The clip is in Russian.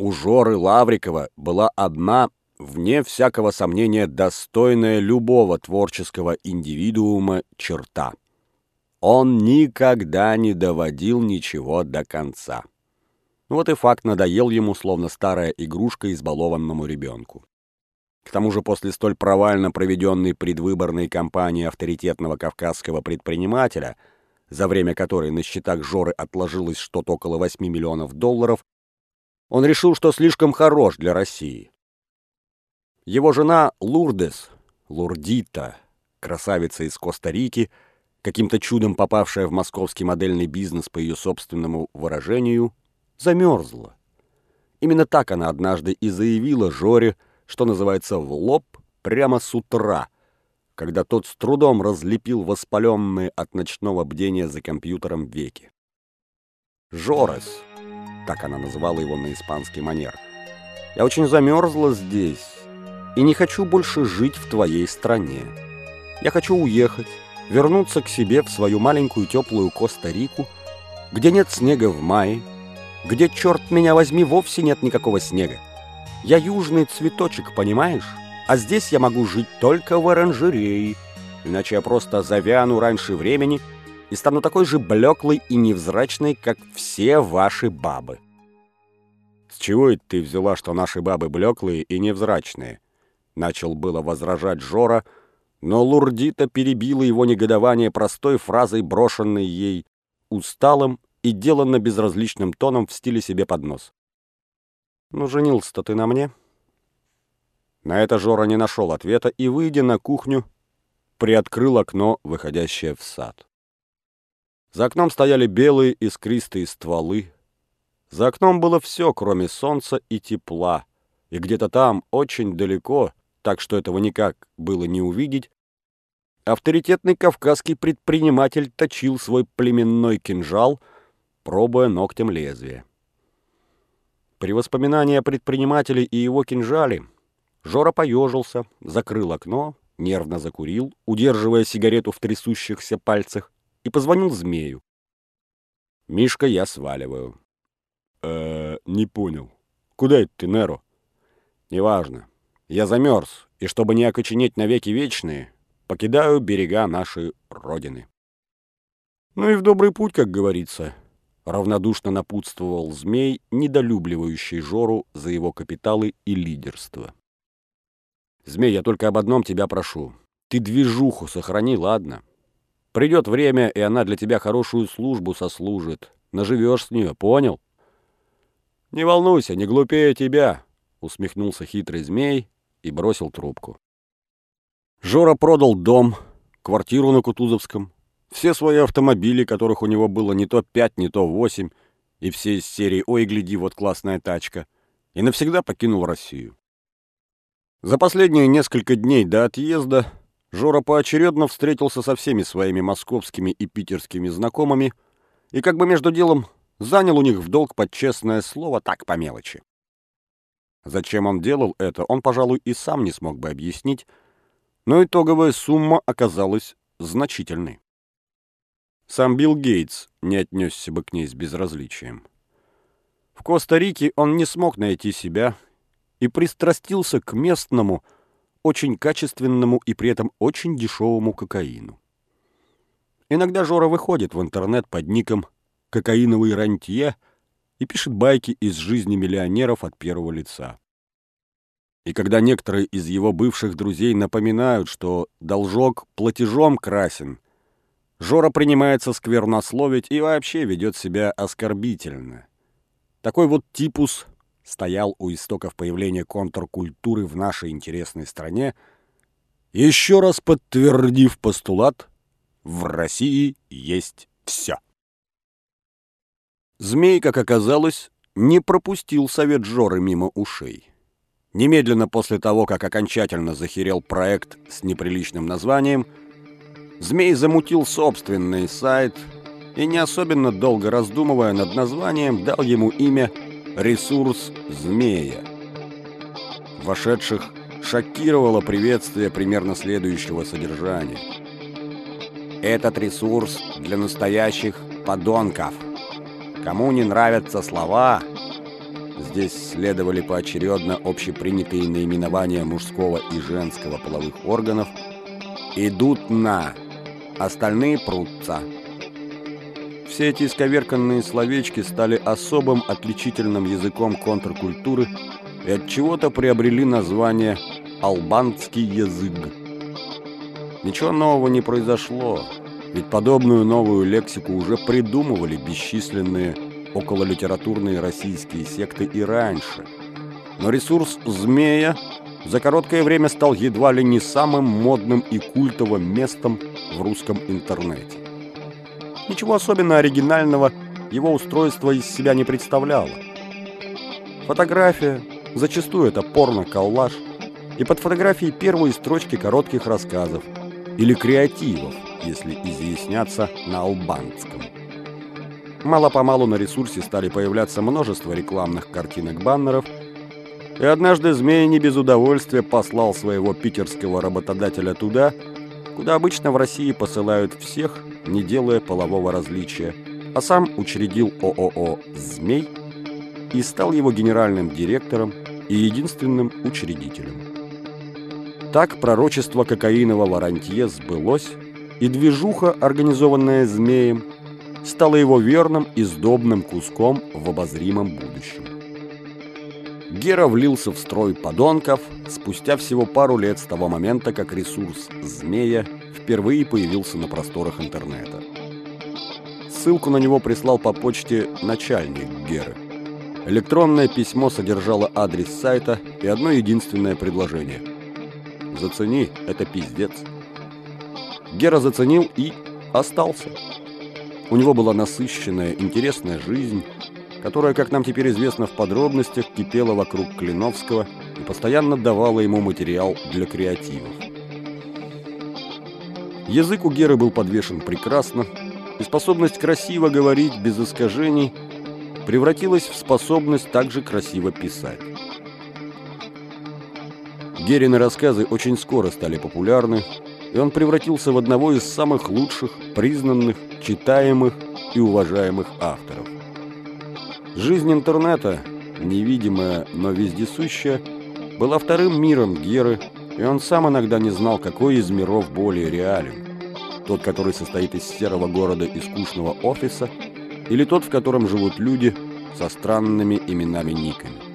У Жоры Лаврикова была одна, вне всякого сомнения, достойная любого творческого индивидуума черта. Он никогда не доводил ничего до конца. Вот и факт надоел ему, словно старая игрушка избалованному ребенку. К тому же после столь провально проведенной предвыборной кампании авторитетного кавказского предпринимателя, за время которой на счетах Жоры отложилось что-то около 8 миллионов долларов, он решил, что слишком хорош для России. Его жена Лурдес, Лурдита, красавица из Коста-Рики, каким-то чудом попавшая в московский модельный бизнес по ее собственному выражению, замерзла. Именно так она однажды и заявила Жоре, что называется, в лоб прямо с утра, когда тот с трудом разлепил воспаленные от ночного бдения за компьютером веки. «Жорес», так она называла его на испанский манер, «я очень замерзла здесь и не хочу больше жить в твоей стране. Я хочу уехать, вернуться к себе в свою маленькую теплую Коста-Рику, где нет снега в мае, где, черт меня возьми, вовсе нет никакого снега. Я южный цветочек, понимаешь? А здесь я могу жить только в оранжерее, иначе я просто завяну раньше времени и стану такой же блеклой и невзрачной, как все ваши бабы. С чего это ты взяла, что наши бабы блеклые и невзрачные? Начал было возражать Жора, но Лурдита перебила его негодование простой фразой, брошенной ей усталым и деланно безразличным тоном в стиле себе под нос. «Ну, женился-то ты на мне?» На это Жора не нашел ответа и, выйдя на кухню, приоткрыл окно, выходящее в сад. За окном стояли белые искристые стволы. За окном было все, кроме солнца и тепла. И где-то там, очень далеко, так что этого никак было не увидеть, авторитетный кавказский предприниматель точил свой племенной кинжал, пробуя ногтем лезвие. При воспоминании о предпринимателе и его кинжале Жора поежился, закрыл окно, нервно закурил, удерживая сигарету в трясущихся пальцах, и позвонил змею. «Мишка, я сваливаю». «Э, не понял. Куда это ты, Неро?» «Неважно. Я замерз, и чтобы не окоченеть навеки вечные, покидаю берега нашей Родины». «Ну и в добрый путь, как говорится», равнодушно напутствовал змей, недолюбливающий Жору за его капиталы и лидерство. «Змей, я только об одном тебя прошу. Ты движуху сохрани, ладно? Придет время, и она для тебя хорошую службу сослужит. Наживешь с нее, понял?» «Не волнуйся, не глупее тебя», — усмехнулся хитрый змей и бросил трубку. Жора продал дом, квартиру на Кутузовском, все свои автомобили, которых у него было не то пять, не то восемь, и все из серии «Ой, гляди, вот классная тачка», и навсегда покинул Россию. За последние несколько дней до отъезда Жора поочередно встретился со всеми своими московскими и питерскими знакомыми и как бы между делом занял у них в долг под честное слово так по мелочи. Зачем он делал это, он, пожалуй, и сам не смог бы объяснить, но итоговая сумма оказалась значительной. Сам Билл Гейтс не отнесся бы к ней с безразличием. В Коста-Рике он не смог найти себя и пристрастился к местному, очень качественному и при этом очень дешевому кокаину. Иногда Жора выходит в интернет под ником «Кокаиновый рантье» и пишет байки из жизни миллионеров от первого лица. И когда некоторые из его бывших друзей напоминают, что должок платежом красен – Жора принимается сквернословить и вообще ведет себя оскорбительно. Такой вот типус стоял у истоков появления контркультуры в нашей интересной стране, еще раз подтвердив постулат «в России есть все». Змей, как оказалось, не пропустил совет Жоры мимо ушей. Немедленно после того, как окончательно захерел проект с неприличным названием – Змей замутил собственный сайт и, не особенно долго раздумывая над названием, дал ему имя «Ресурс Змея». Вошедших шокировало приветствие примерно следующего содержания. Этот ресурс для настоящих подонков. Кому не нравятся слова, Здесь следовали поочередно общепринятые наименования мужского и женского половых органов. «Идут на», остальные прутся. Все эти исковерканные словечки стали особым отличительным языком контркультуры и от чего-то приобрели название «албанский язык». Ничего нового не произошло, ведь подобную новую лексику уже придумывали бесчисленные окололитературные российские секты и раньше. Но ресурс «Змея» за короткое время стал едва ли не самым модным и культовым местом в русском интернете. Ничего особенно оригинального его устройство из себя не представляло. Фотография, зачастую это порно-коллаж, и под фотографией первые строчки коротких рассказов или креативов, если изъясняться на албанском. Мало-помалу на ресурсе стали появляться множество рекламных картинок-баннеров, и однажды Змея не без удовольствия послал своего питерского работодателя туда, куда обычно в России посылают всех, не делая полового различия, а сам учредил ООО «Змей» и стал его генеральным директором и единственным учредителем. Так пророчество кокаинового рантье сбылось, и движуха, организованная змеем, стала его верным и сдобным куском в обозримом будущем. Гера влился в строй подонков спустя всего пару лет с того момента, как ресурс «Змея» впервые появился на просторах интернета. Ссылку на него прислал по почте начальник Геры. Электронное письмо содержало адрес сайта и одно единственное предложение. «Зацени, это пиздец». Гера заценил и остался. У него была насыщенная, интересная жизнь, которая, как нам теперь известно в подробностях, кипела вокруг Клиновского и постоянно давала ему материал для креативов. Язык у Геры был подвешен прекрасно, и способность красиво говорить без искажений превратилась в способность также красиво писать. Герины рассказы очень скоро стали популярны, и он превратился в одного из самых лучших, признанных, читаемых и уважаемых авторов. Жизнь интернета, невидимая, но вездесущая, была вторым миром Геры, и он сам иногда не знал, какой из миров более реален. Тот, который состоит из серого города и скучного офиса, или тот, в котором живут люди со странными именами-никами.